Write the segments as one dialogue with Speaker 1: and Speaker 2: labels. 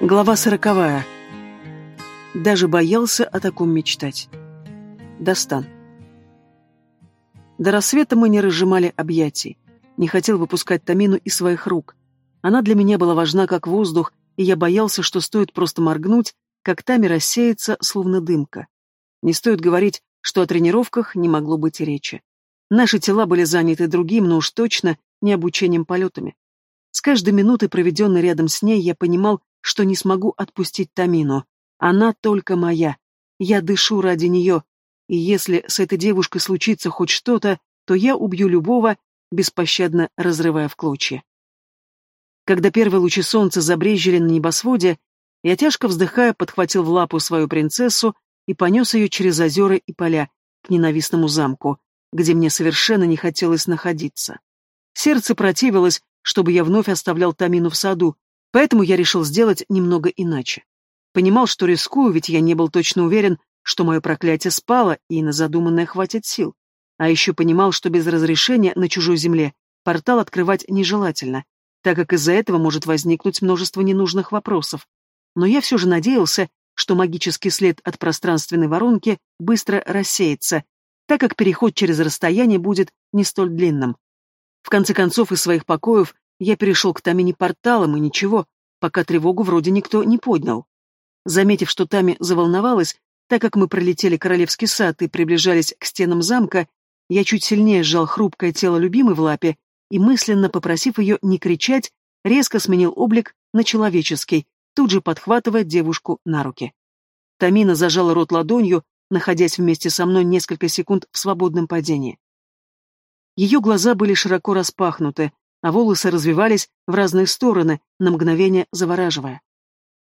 Speaker 1: Глава сороковая. Даже боялся о таком мечтать. Достан. До рассвета мы не разжимали объятий. Не хотел выпускать Тамину из своих рук. Она для меня была важна как воздух, и я боялся, что стоит просто моргнуть, как Тами рассеется, словно дымка. Не стоит говорить, что о тренировках не могло быть и речи. Наши тела были заняты другим, но уж точно не обучением полетами. С каждой минутой, проведенной рядом с ней, я понимал, что не смогу отпустить Тамину. Она только моя. Я дышу ради нее. И если с этой девушкой случится хоть что-то, то я убью любого, беспощадно разрывая в клочья. Когда первые лучи солнца забрезжили на небосводе, я тяжко вздыхая подхватил в лапу свою принцессу и понес ее через озера и поля к ненавистному замку, где мне совершенно не хотелось находиться. Сердце противилось, чтобы я вновь оставлял Тамину в саду, Поэтому я решил сделать немного иначе. Понимал, что рискую, ведь я не был точно уверен, что мое проклятие спало, и на задуманное хватит сил. А еще понимал, что без разрешения на чужой земле портал открывать нежелательно, так как из-за этого может возникнуть множество ненужных вопросов. Но я все же надеялся, что магический след от пространственной воронки быстро рассеется, так как переход через расстояние будет не столь длинным. В конце концов, из своих покоев я перешел к Тамине порталом, и ничего, пока тревогу вроде никто не поднял. Заметив, что Тами заволновалась, так как мы пролетели королевский сад и приближались к стенам замка, я чуть сильнее сжал хрупкое тело любимой в лапе и, мысленно попросив ее не кричать, резко сменил облик на человеческий, тут же подхватывая девушку на руки. Тамина зажала рот ладонью, находясь вместе со мной несколько секунд в свободном падении. Ее глаза были широко распахнуты, а волосы развивались в разные стороны, на мгновение завораживая.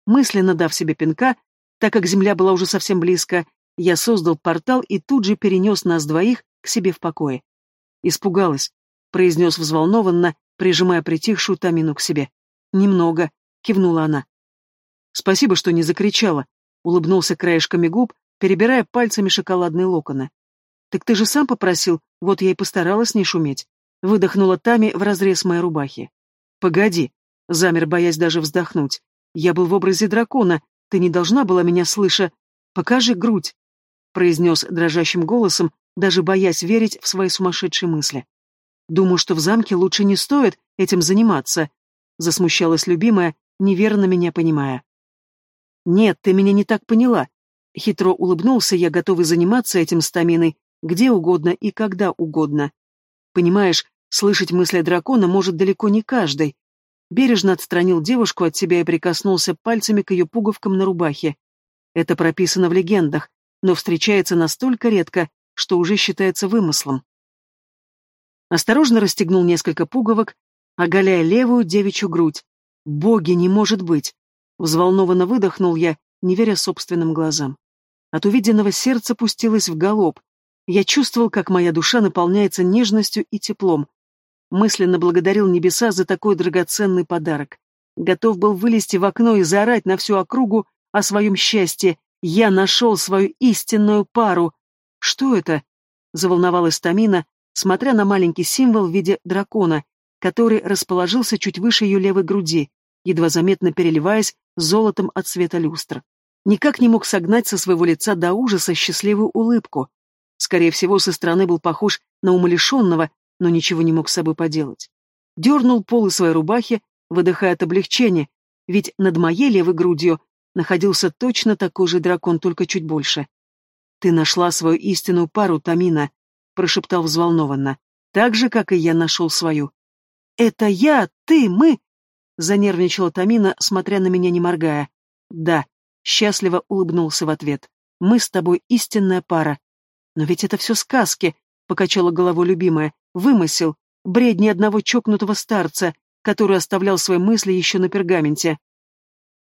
Speaker 1: Мысленно дав себе пинка, так как земля была уже совсем близко, я создал портал и тут же перенес нас двоих к себе в покое. «Испугалась», — произнес взволнованно, прижимая притихшую Тамину к себе. «Немного», — кивнула она. «Спасибо, что не закричала», — улыбнулся краешками губ, перебирая пальцами шоколадные локоны. «Так ты же сам попросил, вот я и постаралась не шуметь». Выдохнула Тами в разрез моей рубахи. «Погоди», — замер, боясь даже вздохнуть. «Я был в образе дракона, ты не должна была меня слыша. Покажи грудь», — произнес дрожащим голосом, даже боясь верить в свои сумасшедшие мысли. «Думаю, что в замке лучше не стоит этим заниматься», — засмущалась любимая, неверно меня понимая. «Нет, ты меня не так поняла», — хитро улыбнулся я, готовый заниматься этим стаминой где угодно и когда угодно. Понимаешь, слышать мысли дракона может далеко не каждый. Бережно отстранил девушку от себя и прикоснулся пальцами к ее пуговкам на рубахе. Это прописано в легендах, но встречается настолько редко, что уже считается вымыслом. Осторожно расстегнул несколько пуговок, оголяя левую девичью грудь. «Боги, не может быть!» Взволнованно выдохнул я, не веря собственным глазам. От увиденного сердце пустилось в галоп, я чувствовал, как моя душа наполняется нежностью и теплом. Мысленно благодарил небеса за такой драгоценный подарок. Готов был вылезти в окно и заорать на всю округу о своем счастье. Я нашел свою истинную пару. Что это? Заволновалась Тамина, смотря на маленький символ в виде дракона, который расположился чуть выше ее левой груди, едва заметно переливаясь золотом от света люстр. Никак не мог согнать со своего лица до ужаса счастливую улыбку. Скорее всего, со стороны был похож на умалишенного, но ничего не мог с собой поделать. Дернул полы своей рубахи, выдыхая от облегчения, ведь над моей левой грудью находился точно такой же дракон, только чуть больше. «Ты нашла свою истинную пару, Тамина», — прошептал взволнованно, «так же, как и я нашел свою». «Это я, ты, мы!» — занервничала Тамина, смотря на меня не моргая. «Да», — счастливо улыбнулся в ответ, «мы с тобой истинная пара, но ведь это все сказки, покачала головой любимая, вымысел, бредни одного чокнутого старца, который оставлял свои мысли еще на пергаменте.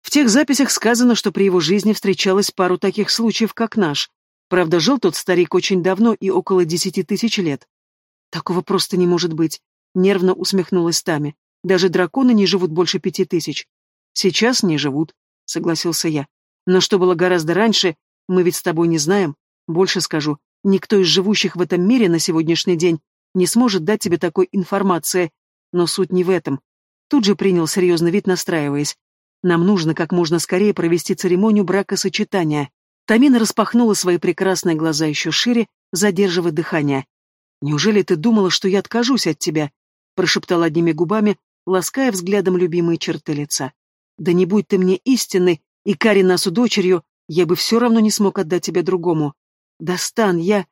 Speaker 1: В тех записях сказано, что при его жизни встречалось пару таких случаев, как наш. Правда, жил тот старик очень давно и около десяти тысяч лет. Такого просто не может быть, нервно усмехнулась Тами. Даже драконы не живут больше пяти тысяч. Сейчас не живут, согласился я. Но что было гораздо раньше, мы ведь с тобой не знаем. Больше скажу, Никто из живущих в этом мире на сегодняшний день не сможет дать тебе такой информации, но суть не в этом. Тут же принял серьезный вид, настраиваясь. Нам нужно как можно скорее провести церемонию бракосочетания. Тамина распахнула свои прекрасные глаза еще шире, задерживая дыхание. «Неужели ты думала, что я откажусь от тебя?» прошептал одними губами, лаская взглядом любимые черты лица. «Да не будь ты мне истинной, и Кари насу дочерью, я бы все равно не смог отдать тебя другому. Достан, я...»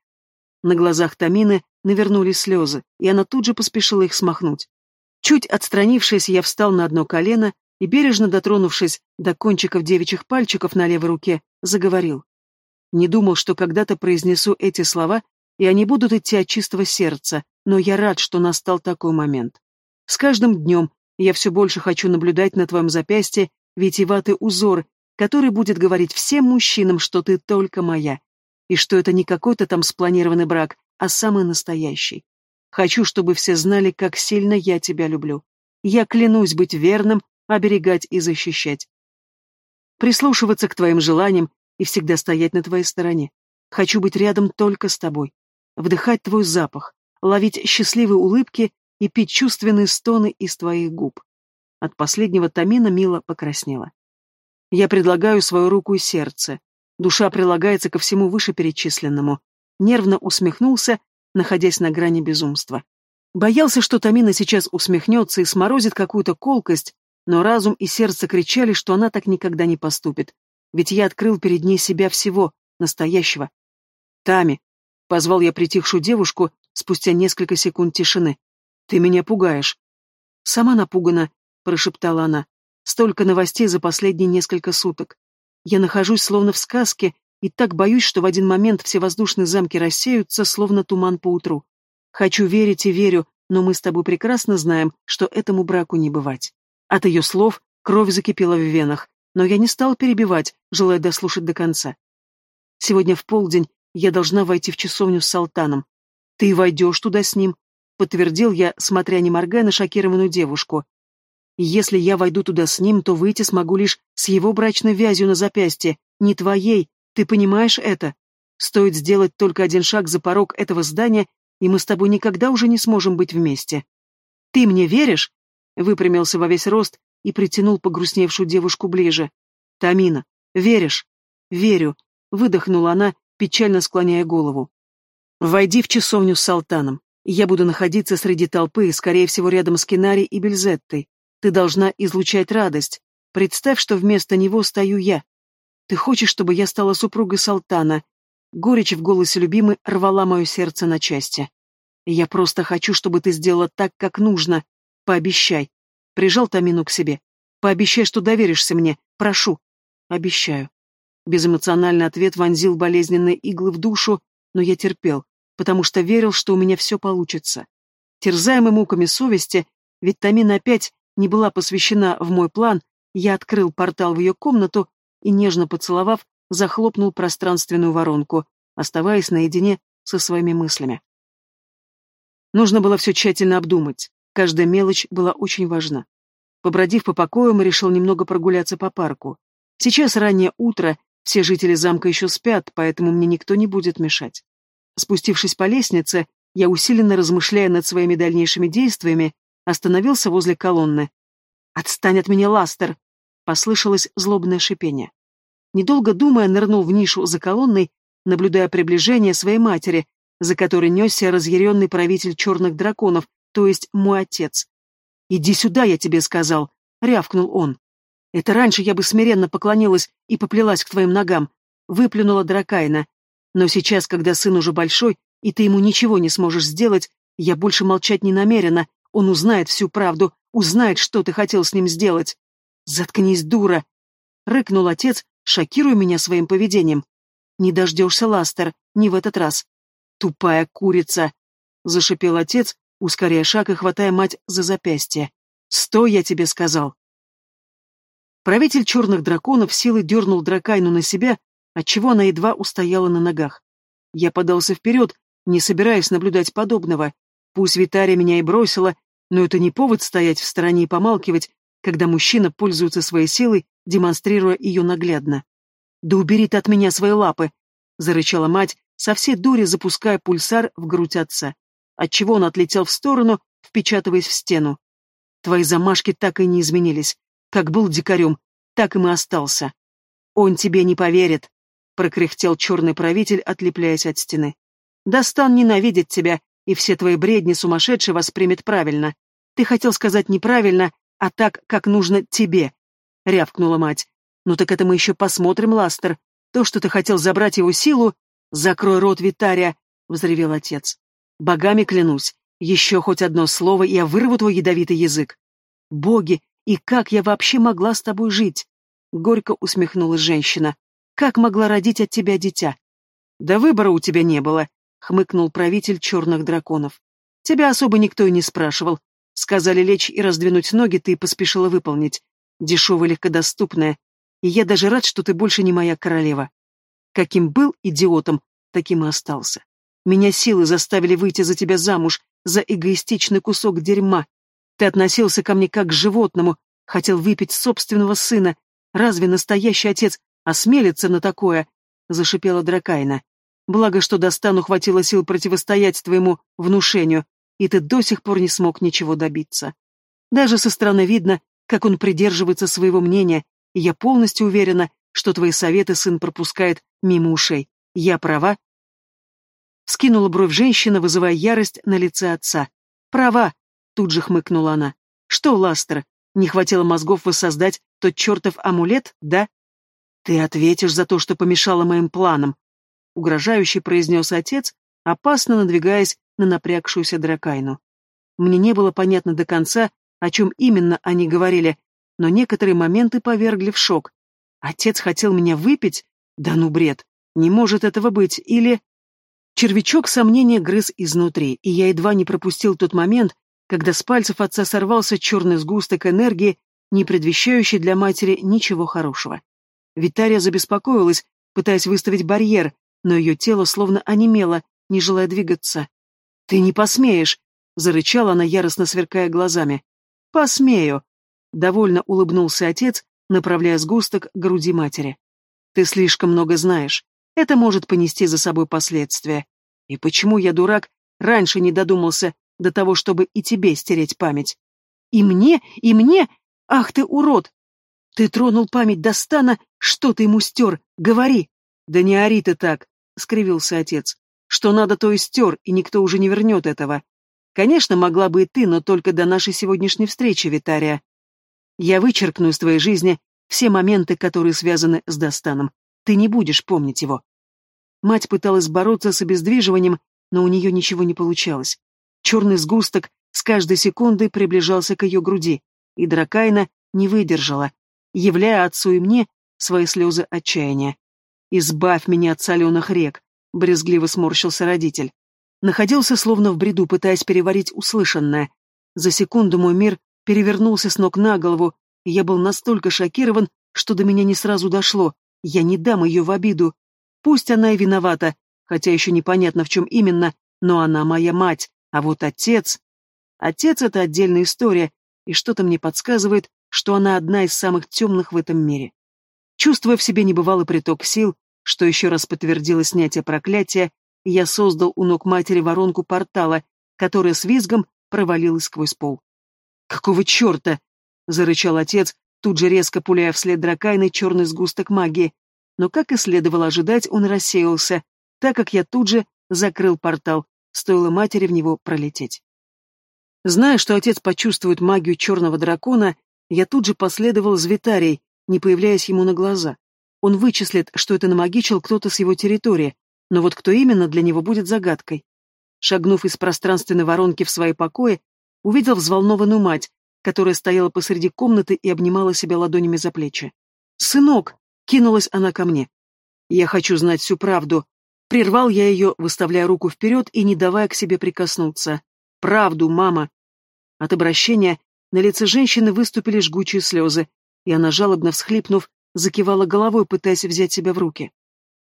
Speaker 1: На глазах Тамины навернулись слезы, и она тут же поспешила их смахнуть. Чуть отстранившись, я встал на одно колено и, бережно дотронувшись до кончиков девичьих пальчиков на левой руке, заговорил. Не думал, что когда-то произнесу эти слова, и они будут идти от чистого сердца, но я рад, что настал такой момент. С каждым днем я все больше хочу наблюдать на твоем запястье витиеватый узор, который будет говорить всем мужчинам, что ты только моя, и что это не какой-то там спланированный брак, а самый настоящий. Хочу, чтобы все знали, как сильно я тебя люблю. Я клянусь быть верным, оберегать и защищать. Прислушиваться к твоим желаниям и всегда стоять на твоей стороне. Хочу быть рядом только с тобой. Вдыхать твой запах, ловить счастливые улыбки и пить чувственные стоны из твоих губ. От последнего Тамина мило покраснела. Я предлагаю свою руку и сердце. Душа прилагается ко всему вышеперечисленному. Нервно усмехнулся, находясь на грани безумства. Боялся, что Тамина сейчас усмехнется и сморозит какую-то колкость, но разум и сердце кричали, что она так никогда не поступит. Ведь я открыл перед ней себя всего, настоящего. «Тами», — позвал я притихшую девушку спустя несколько секунд тишины, — «ты меня пугаешь». «Сама напугана», — прошептала она. «Столько новостей за последние несколько суток. Я нахожусь словно в сказке и так боюсь, что в один момент все воздушные замки рассеются, словно туман по утру. Хочу верить и верю, но мы с тобой прекрасно знаем, что этому браку не бывать». От ее слов кровь закипела в венах, но я не стал перебивать, желая дослушать до конца. Сегодня в полдень я должна войти в часовню с Салтаном. Ты войдешь туда с ним, подтвердил я, смотря не моргая на шокированную девушку. Если я войду туда с ним, то выйти смогу лишь с его брачной вязью на запястье, не твоей, ты понимаешь это? Стоит сделать только один шаг за порог этого здания, и мы с тобой никогда уже не сможем быть вместе. Ты мне веришь? Выпрямился во весь рост и притянул погрустневшую девушку ближе. Тамина, веришь? Верю, выдохнула она, печально склоняя голову. Войди в часовню с Салтаном. Я буду находиться среди толпы, скорее всего, рядом с Кинари и Бельзеттой. Ты должна излучать радость. Представь, что вместо него стою я. Ты хочешь, чтобы я стала супругой Салтана? Горечь в голосе любимой рвала мое сердце на части. Я просто хочу, чтобы ты сделала так, как нужно, Пообещай. Прижал Тамину к себе. Пообещай, что доверишься мне. Прошу. Обещаю. Безэмоциональный ответ вонзил болезненные иглы в душу, но я терпел, потому что верил, что у меня все получится. Терзаемый муками совести, ведь Тамина опять не была посвящена в мой план, я открыл портал в ее комнату и, нежно поцеловав, захлопнул пространственную воронку, оставаясь наедине со своими мыслями. Нужно было все тщательно обдумать. Каждая мелочь была очень важна. Побродив по покоям, решил немного прогуляться по парку. Сейчас раннее утро, все жители замка еще спят, поэтому мне никто не будет мешать. Спустившись по лестнице, я, усиленно размышляя над своими дальнейшими действиями, остановился возле колонны. «Отстань от меня, Ластер!» — послышалось злобное шипение. Недолго думая, нырнул в нишу за колонной, наблюдая приближение своей матери, за которой несся разъяренный правитель черных драконов, то есть мой отец. «Иди сюда, я тебе сказал», — рявкнул он. «Это раньше я бы смиренно поклонилась и поплелась к твоим ногам», — выплюнула Дракайна. «Но сейчас, когда сын уже большой, и ты ему ничего не сможешь сделать, я больше молчать не намерена, он узнает всю правду, узнает, что ты хотел с ним сделать». «Заткнись, дура!» — рыкнул отец, шокируя меня своим поведением. «Не дождешься, Ластер, не в этот раз». «Тупая курица!» — зашипел отец, ускоряя шаг и хватая мать за запястье. «Стой, я тебе сказал!» Правитель черных драконов силой дернул дракайну на себя, отчего она едва устояла на ногах. Я подался вперед, не собираясь наблюдать подобного. Пусть Витария меня и бросила, но это не повод стоять в стороне и помалкивать, когда мужчина пользуется своей силой, демонстрируя ее наглядно. «Да убери ты от меня свои лапы!» — зарычала мать, со всей дури запуская пульсар в грудь отца отчего он отлетел в сторону, впечатываясь в стену. Твои замашки так и не изменились. Как был дикарем, так им и остался. Он тебе не поверит, прокряхтел черный правитель, отлепляясь от стены. Достан ненавидит тебя, и все твои бредни сумасшедший воспримет правильно. Ты хотел сказать неправильно, а так, как нужно тебе, — рявкнула мать. Ну так это мы еще посмотрим, Ластер. То, что ты хотел забрать его силу... Закрой рот, Витария, — взревел отец. Богами клянусь, еще хоть одно слово, и я вырву твой ядовитый язык. Боги, и как я вообще могла с тобой жить? Горько усмехнулась женщина. Как могла родить от тебя дитя? Да выбора у тебя не было, хмыкнул правитель черных драконов. Тебя особо никто и не спрашивал. Сказали лечь и раздвинуть ноги, ты поспешила выполнить. Дешевое, легкодоступное. И я даже рад, что ты больше не моя королева. Каким был идиотом, таким и остался. Меня силы заставили выйти за тебя замуж, за эгоистичный кусок дерьма. Ты относился ко мне как к животному, хотел выпить собственного сына. Разве настоящий отец осмелится на такое? Зашипела Дракайна. Благо, что достану хватило сил противостоять твоему внушению, и ты до сих пор не смог ничего добиться. Даже со стороны видно, как он придерживается своего мнения, и я полностью уверена, что твои советы сын пропускает мимо ушей. Я права?» Скинула бровь женщина, вызывая ярость на лице отца. «Права!» — тут же хмыкнула она. «Что, Ластер, не хватило мозгов воссоздать тот чертов амулет, да?» «Ты ответишь за то, что помешало моим планам», — угрожающе произнес отец, опасно надвигаясь на напрягшуюся дракайну. Мне не было понятно до конца, о чем именно они говорили, но некоторые моменты повергли в шок. Отец хотел меня выпить? Да ну бред, не может этого быть, или... Червячок сомнения грыз изнутри, и я едва не пропустил тот момент, когда с пальцев отца сорвался черный сгусток энергии, не предвещающий для матери ничего хорошего. Витария забеспокоилась, пытаясь выставить барьер, но ее тело словно онемело, не желая двигаться. «Ты не посмеешь!» — зарычала она, яростно сверкая глазами. «Посмею!» — довольно улыбнулся отец, направляя сгусток к груди матери. «Ты слишком много знаешь. Это может понести за собой последствия. И почему я, дурак, раньше не додумался до того, чтобы и тебе стереть память? И мне, и мне? Ах ты, урод! Ты тронул память Достана, что ты ему стер? Говори!» «Да не ори ты так!» — скривился отец. Что надо, то и стер, и никто уже не вернет этого. Конечно, могла бы и ты, но только до нашей сегодняшней встречи, Витария. Я вычеркну из твоей жизни все моменты, которые связаны с Достаном. Ты не будешь помнить его. Мать пыталась бороться с обездвиживанием, но у нее ничего не получалось. Черный сгусток с каждой секундой приближался к ее груди, и Дракайна не выдержала, являя отцу и мне свои слезы отчаяния. «Избавь меня от соленых рек, — брезгливо сморщился родитель. Находился словно в бреду, пытаясь переварить услышанное. За секунду мой мир перевернулся с ног на голову, и я был настолько шокирован, что до меня не сразу дошло. Я не дам ее в обиду. Пусть она и виновата, хотя еще непонятно в чем именно, но она моя мать, а вот отец... Отец — это отдельная история, и что-то мне подсказывает, что она одна из самых темных в этом мире. Чувствуя в себе небывалый приток сил, что еще раз подтвердило снятие проклятия, я создал у ног матери воронку портала, которая с визгом провалилась сквозь пол. «Какого черта?» — зарычал отец, тут же резко пуляя вслед дракайной черный сгусток магии. Но, как и следовало ожидать, он рассеялся, так как я тут же закрыл портал, стоило матери в него пролететь. Зная, что отец почувствует магию черного дракона, я тут же последовал за Витарией, не появляясь ему на глаза. Он вычислит, что это намагичил кто-то с его территории, но вот кто именно для него будет загадкой. Шагнув из пространственной воронки в свои покои, увидел взволнованную мать, которая стояла посреди комнаты и обнимала себя ладонями за плечи. «Сынок!» — кинулась она ко мне. «Я хочу знать всю правду». Прервал я ее, выставляя руку вперед и не давая к себе прикоснуться. «Правду, мама!» От обращения на лице женщины выступили жгучие слезы, и она, жалобно всхлипнув, закивала головой, пытаясь взять себя в руки.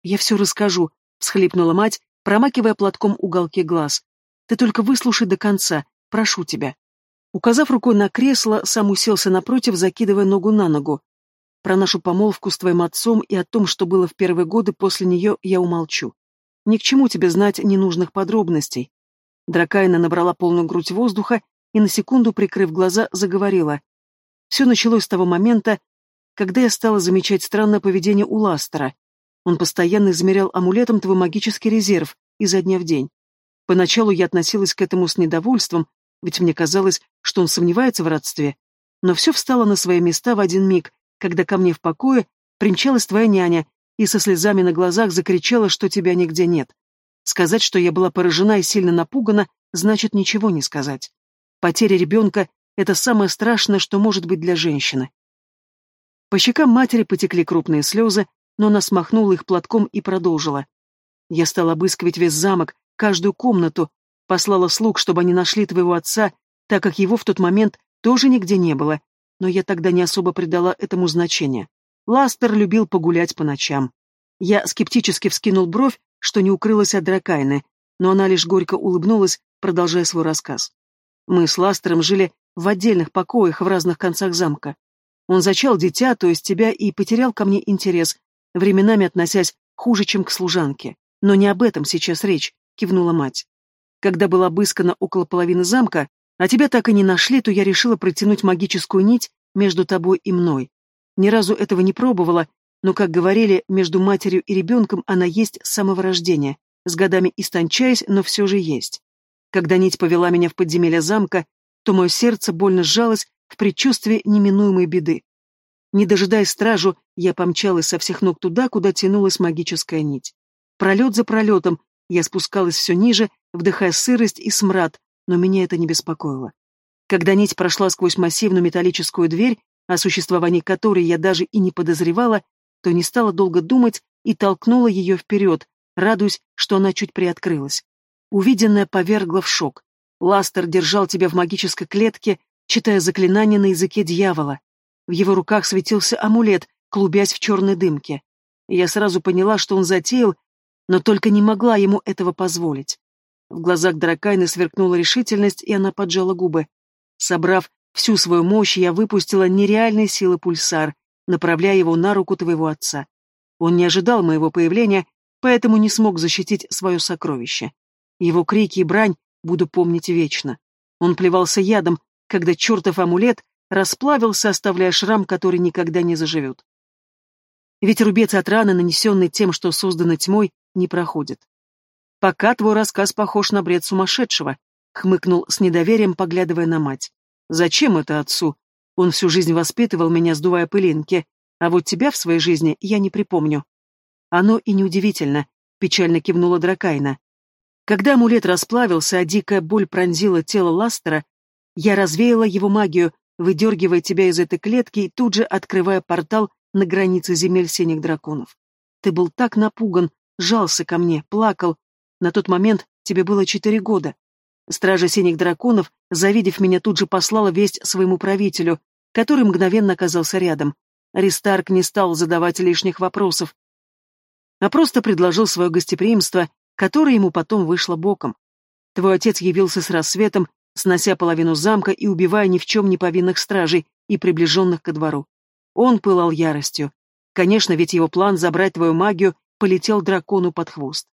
Speaker 1: «Я все расскажу», — всхлипнула мать, промакивая платком уголки глаз. «Ты только выслушай до конца, прошу тебя». Указав рукой на кресло, сам уселся напротив, закидывая ногу на ногу. Про нашу помолвку с твоим отцом и о том, что было в первые годы после нее, я умолчу. Ни к чему тебе знать ненужных подробностей. Дракайна набрала полную грудь воздуха и на секунду, прикрыв глаза, заговорила. Все началось с того момента, когда я стала замечать странное поведение у Ластера. Он постоянно измерял амулетом твой магический резерв изо дня в день. Поначалу я относилась к этому с недовольством, ведь мне казалось, что он сомневается в родстве. Но все встало на свои места в один миг, когда ко мне в покое примчалась твоя няня и со слезами на глазах закричала, что тебя нигде нет. Сказать, что я была поражена и сильно напугана, значит ничего не сказать. Потеря ребенка — это самое страшное, что может быть для женщины. По щекам матери потекли крупные слезы, но она смахнула их платком и продолжила. Я стала обыскивать весь замок, каждую комнату, послала слуг, чтобы они нашли твоего отца, так как его в тот момент тоже нигде не было, но я тогда не особо придала этому значения. Ластер любил погулять по ночам. Я скептически вскинул бровь, что не укрылась от Дракайны, но она лишь горько улыбнулась, продолжая свой рассказ. Мы с Ластером жили в отдельных покоях в разных концах замка. Он зачал дитя, то есть тебя, и потерял ко мне интерес, временами относясь хуже, чем к служанке. Но не об этом сейчас речь, кивнула мать. Когда была обыскана около половины замка, а тебя так и не нашли, то я решила протянуть магическую нить между тобой и мной. Ни разу этого не пробовала, но, как говорили, между матерью и ребенком она есть с самого рождения, с годами истончаясь, но все же есть. Когда нить повела меня в подземелье замка, то мое сердце больно сжалось в предчувствии неминуемой беды. Не дожидаясь стражу, я помчалась со всех ног туда, куда тянулась магическая нить. Пролет за пролетом я спускалась все ниже, вдыхая сырость и смрад, но меня это не беспокоило. Когда нить прошла сквозь массивную металлическую дверь, о существовании которой я даже и не подозревала, то не стала долго думать и толкнула ее вперед, радуясь, что она чуть приоткрылась. Увиденное повергло в шок. Ластер держал тебя в магической клетке, читая заклинание на языке дьявола. В его руках светился амулет, клубясь в черной дымке. Я сразу поняла, что он затеял, но только не могла ему этого позволить. В глазах Дракайны сверкнула решительность, и она поджала губы. Собрав всю свою мощь, я выпустила нереальной силы пульсар, направляя его на руку твоего отца. Он не ожидал моего появления, поэтому не смог защитить свое сокровище. Его крики и брань буду помнить вечно. Он плевался ядом, когда чертов амулет расплавился, оставляя шрам, который никогда не заживет. Ведь рубец от раны, нанесенный тем, что создано тьмой, не проходит. «Пока твой рассказ похож на бред сумасшедшего», — хмыкнул с недоверием, поглядывая на мать. «Зачем это отцу? Он всю жизнь воспитывал меня, сдувая пылинки, а вот тебя в своей жизни я не припомню». «Оно и неудивительно», — печально кивнула Дракайна. Когда амулет расплавился, а дикая боль пронзила тело Ластера, я развеяла его магию, выдергивая тебя из этой клетки и тут же открывая портал на границе земель синих драконов. Ты был так напуган, жался ко мне, плакал. На тот момент тебе было четыре года. Стража синих драконов, завидев меня, тут же послала весть своему правителю, который мгновенно оказался рядом. Ристарк не стал задавать лишних вопросов, а просто предложил свое гостеприимство, которое ему потом вышло боком. Твой отец явился с рассветом, снося половину замка и убивая ни в чем не повинных стражей и приближенных ко двору. Он пылал яростью. Конечно, ведь его план забрать твою магию полетел дракону под хвост.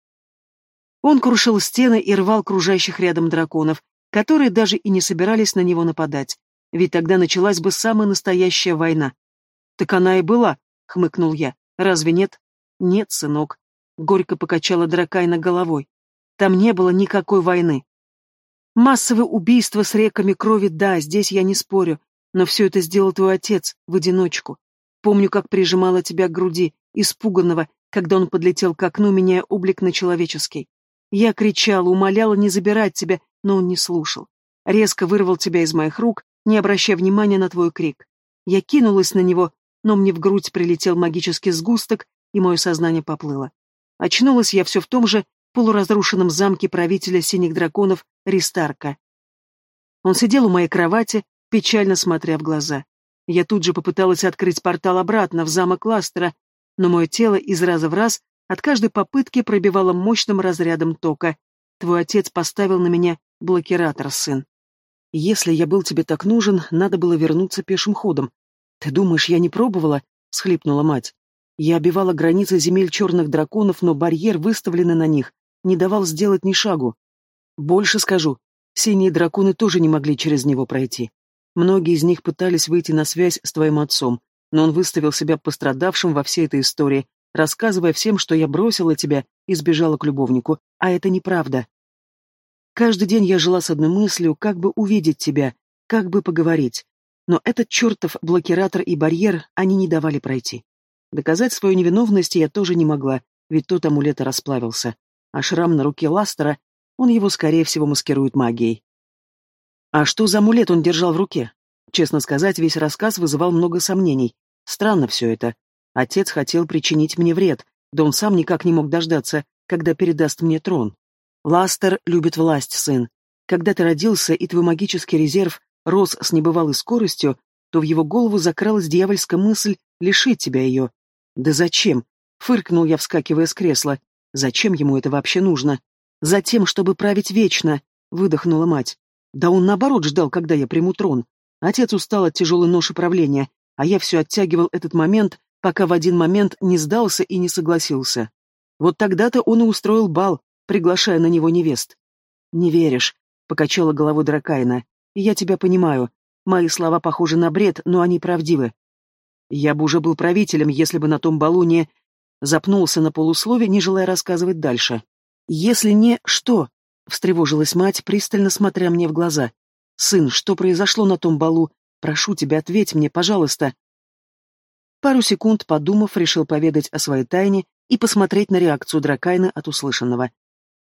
Speaker 1: Он крушил стены и рвал кружащих рядом драконов, которые даже и не собирались на него нападать, ведь тогда началась бы самая настоящая война. Так она и была, хмыкнул я. Разве нет? Нет, сынок. Горько покачала дракайна головой. Там не было никакой войны. Массовые убийства с реками крови, да, здесь я не спорю, но все это сделал твой отец, в одиночку. Помню, как прижимала тебя к груди, испуганного, когда он подлетел к окну, меняя облик на человеческий. Я кричала, умоляла не забирать тебя, но он не слушал. Резко вырвал тебя из моих рук, не обращая внимания на твой крик. Я кинулась на него, но мне в грудь прилетел магический сгусток, и мое сознание поплыло. Очнулась я все в том же полуразрушенном замке правителя синих драконов Ристарка. Он сидел у моей кровати, печально смотря в глаза. Я тут же попыталась открыть портал обратно в замок Ластера, но мое тело из раза в раз от каждой попытки пробивало мощным разрядом тока. Твой отец поставил на меня блокиратор, сын. Если я был тебе так нужен, надо было вернуться пешим ходом. Ты думаешь, я не пробовала? — схлипнула мать. Я обивала границы земель черных драконов, но барьер, выставленный на них, не давал сделать ни шагу. Больше скажу, синие драконы тоже не могли через него пройти. Многие из них пытались выйти на связь с твоим отцом, но он выставил себя пострадавшим во всей этой истории, рассказывая всем, что я бросила тебя и сбежала к любовнику, а это неправда. Каждый день я жила с одной мыслью, как бы увидеть тебя, как бы поговорить. Но этот чертов блокиратор и барьер они не давали пройти. Доказать свою невиновность я тоже не могла, ведь тот амулет расплавился. А шрам на руке Ластера, он его, скорее всего, маскирует магией. А что за амулет он держал в руке? Честно сказать, весь рассказ вызывал много сомнений. Странно все это. Отец хотел причинить мне вред, да он сам никак не мог дождаться, когда передаст мне трон. Ластер любит власть, сын. Когда ты родился, и твой магический резерв рос с небывалой скоростью, то в его голову закралась дьявольская мысль лишить тебя ее. Да зачем? Фыркнул я, вскакивая с кресла. Зачем ему это вообще нужно? Затем, чтобы править вечно, выдохнула мать. Да он наоборот ждал, когда я приму трон. Отец устал от тяжелой ноши правления, а я все оттягивал этот момент, пока в один момент не сдался и не согласился. Вот тогда-то он и устроил бал, приглашая на него невест. «Не веришь», — покачала головой Дракайна. «Я тебя понимаю. Мои слова похожи на бред, но они правдивы. Я бы уже был правителем, если бы на том балу не...» Запнулся на полуслове, не желая рассказывать дальше. «Если не... что?» — встревожилась мать, пристально смотря мне в глаза. «Сын, что произошло на том балу? Прошу тебя, ответь мне, пожалуйста». Пару секунд, подумав, решил поведать о своей тайне и посмотреть на реакцию Дракайны от услышанного.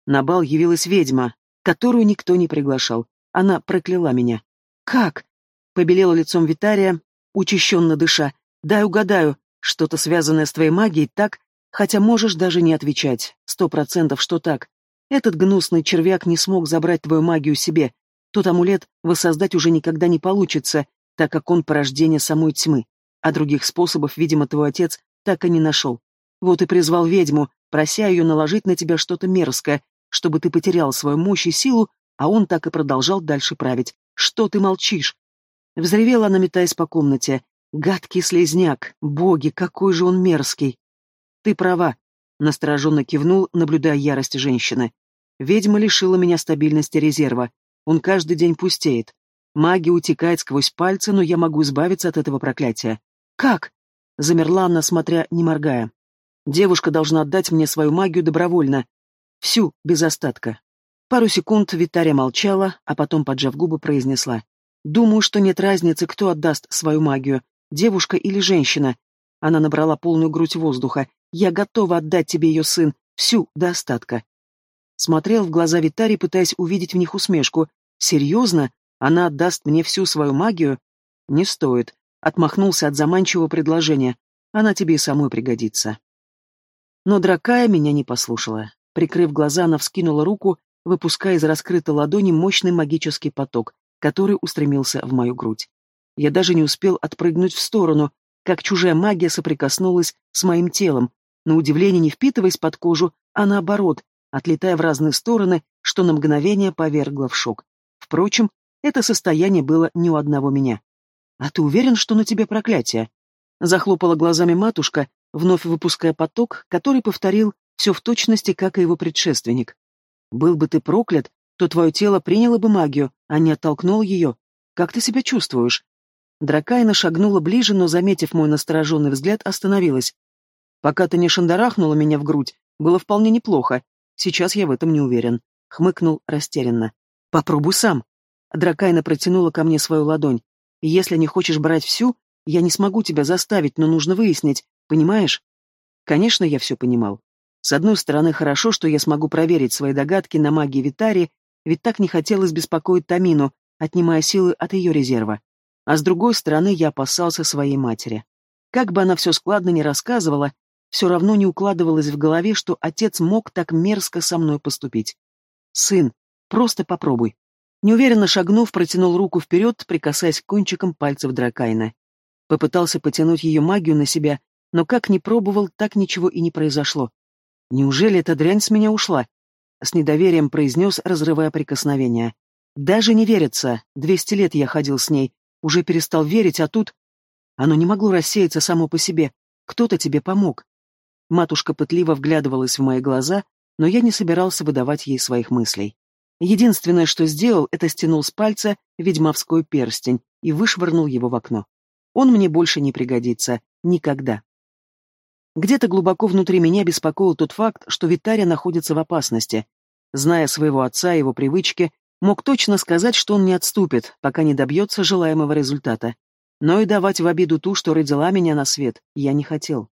Speaker 1: На бал явилась ведьма, которую никто не приглашал. Она прокляла меня. «Как?» — побелела лицом Витария, учащенно дыша. «Дай угадаю, что-то связанное с твоей магией, так? Хотя можешь даже не отвечать. Сто процентов, что так. Этот гнусный червяк не смог забрать твою магию себе, тот амулет воссоздать уже никогда не получится, так как он порождение самой тьмы, а других способов, видимо, твой отец так и не нашел. Вот и призвал ведьму, прося ее наложить на тебя что-то мерзкое, чтобы ты потерял свою мощь и силу, а он так и продолжал дальше править. Что ты молчишь? Взревела она, метаясь по комнате. Гадкий слезняк, боги, какой же он мерзкий. Ты права, настороженно кивнул, наблюдая ярость женщины. Ведьма лишила меня стабильности резерва. Он каждый день пустеет. Магия утекает сквозь пальцы, но я могу избавиться от этого проклятия. Как? Замерла она, смотря, не моргая. Девушка должна отдать мне свою магию добровольно. Всю, без остатка. Пару секунд Витария молчала, а потом, поджав губы, произнесла. «Думаю, что нет разницы, кто отдаст свою магию, девушка или женщина». Она набрала полную грудь воздуха. «Я готова отдать тебе ее сын, всю, до остатка». Смотрел в глаза Витари, пытаясь увидеть в них усмешку. «Серьезно? Она отдаст мне всю свою магию?» «Не стоит», — отмахнулся от заманчивого предложения. «Она тебе и самой пригодится». Но Дракая меня не послушала. Прикрыв глаза, она вскинула руку, выпуская из раскрытой ладони мощный магический поток, который устремился в мою грудь. Я даже не успел отпрыгнуть в сторону, как чужая магия соприкоснулась с моим телом, на удивление не впитываясь под кожу, а наоборот, отлетая в разные стороны, что на мгновение повергло в шок. Впрочем, это состояние было не у одного меня. «А ты уверен, что на тебе проклятие?» Захлопала глазами матушка, вновь выпуская поток, который повторил все в точности, как и его предшественник. «Был бы ты проклят, то твое тело приняло бы магию, а не оттолкнул ее. Как ты себя чувствуешь?» Дракайна шагнула ближе, но, заметив мой настороженный взгляд, остановилась. «Пока ты не шандарахнула меня в грудь, было вполне неплохо, Сейчас я в этом не уверен. Хмыкнул растерянно. Попробуй сам. Дракайна протянула ко мне свою ладонь. Если не хочешь брать всю, я не смогу тебя заставить, но нужно выяснить, понимаешь? Конечно, я все понимал. С одной стороны, хорошо, что я смогу проверить свои догадки на магии Витари, ведь так не хотелось беспокоить Тамину, отнимая силы от ее резерва. А с другой стороны, я опасался своей матери. Как бы она все складно не рассказывала, все равно не укладывалось в голове, что отец мог так мерзко со мной поступить. «Сын, просто попробуй». Неуверенно шагнув, протянул руку вперед, прикасаясь кончиком пальцев Дракайна. Попытался потянуть ее магию на себя, но как ни пробовал, так ничего и не произошло. «Неужели эта дрянь с меня ушла?» С недоверием произнес, разрывая прикосновение. «Даже не верится. Двести лет я ходил с ней. Уже перестал верить, а тут...» Оно не могло рассеяться само по себе. Кто-то тебе помог. Матушка пытливо вглядывалась в мои глаза, но я не собирался выдавать ей своих мыслей. Единственное, что сделал, это стянул с пальца ведьмовской перстень и вышвырнул его в окно. Он мне больше не пригодится. Никогда. Где-то глубоко внутри меня беспокоил тот факт, что Витария находится в опасности. Зная своего отца и его привычки, мог точно сказать, что он не отступит, пока не добьется желаемого результата. Но и давать в обиду ту, что родила меня на свет, я не хотел.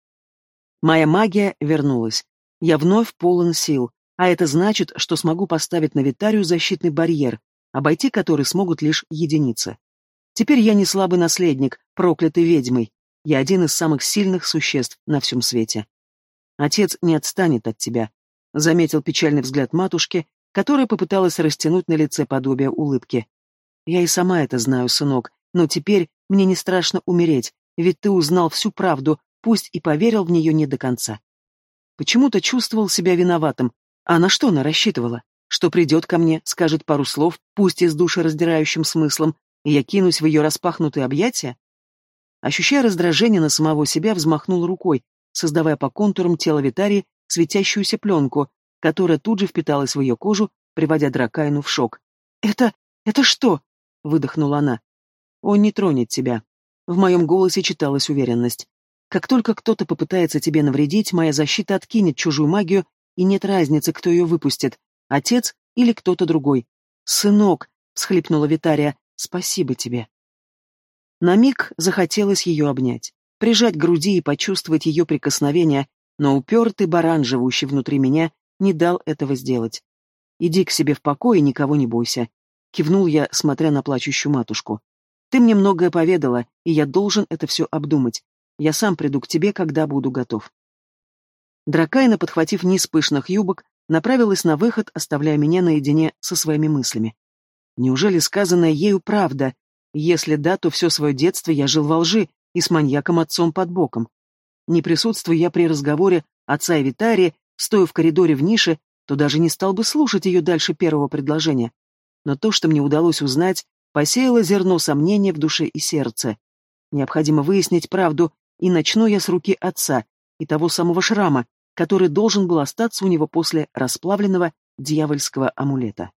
Speaker 1: Моя магия вернулась. Я вновь полон сил, а это значит, что смогу поставить на Витарию защитный барьер, обойти который смогут лишь единицы. Теперь я не слабый наследник, проклятый ведьмой. Я один из самых сильных существ на всем свете. Отец не отстанет от тебя, — заметил печальный взгляд матушки, которая попыталась растянуть на лице подобие улыбки. Я и сама это знаю, сынок, но теперь мне не страшно умереть, ведь ты узнал всю правду, пусть и поверил в нее не до конца. Почему-то чувствовал себя виноватым. А на что она рассчитывала? Что придет ко мне, скажет пару слов, пусть и с душераздирающим смыслом, и я кинусь в ее распахнутые объятия? Ощущая раздражение на самого себя, взмахнул рукой, создавая по контурам тела Витарии светящуюся пленку, которая тут же впиталась в ее кожу, приводя Дракайну в шок. «Это... это что?» — выдохнула она. Он не тронет тебя. В моем голосе читалась уверенность. Как только кто-то попытается тебе навредить, моя защита откинет чужую магию, и нет разницы, кто ее выпустит, отец или кто-то другой. «Сынок», — всхлипнула Витария, — «спасибо тебе». На миг захотелось ее обнять, прижать к груди и почувствовать ее прикосновение, но упертый баран, живущий внутри меня, не дал этого сделать. «Иди к себе в покой и никого не бойся», — кивнул я, смотря на плачущую матушку. Ты мне многое поведала, и я должен это все обдумать. Я сам приду к тебе, когда буду готов. Дракайна, подхватив низ пышных юбок, направилась на выход, оставляя меня наедине со своими мыслями. Неужели сказанное ею правда? Если да, то все свое детство я жил во лжи и с маньяком-отцом под боком. Не присутствуя я при разговоре отца и Витарии, стоя в коридоре в нише, то даже не стал бы слушать ее дальше первого предложения. Но то, что мне удалось узнать, посеяло зерно сомнения в душе и сердце. Необходимо выяснить правду, и начну я с руки отца и того самого шрама, который должен был остаться у него после расплавленного дьявольского амулета.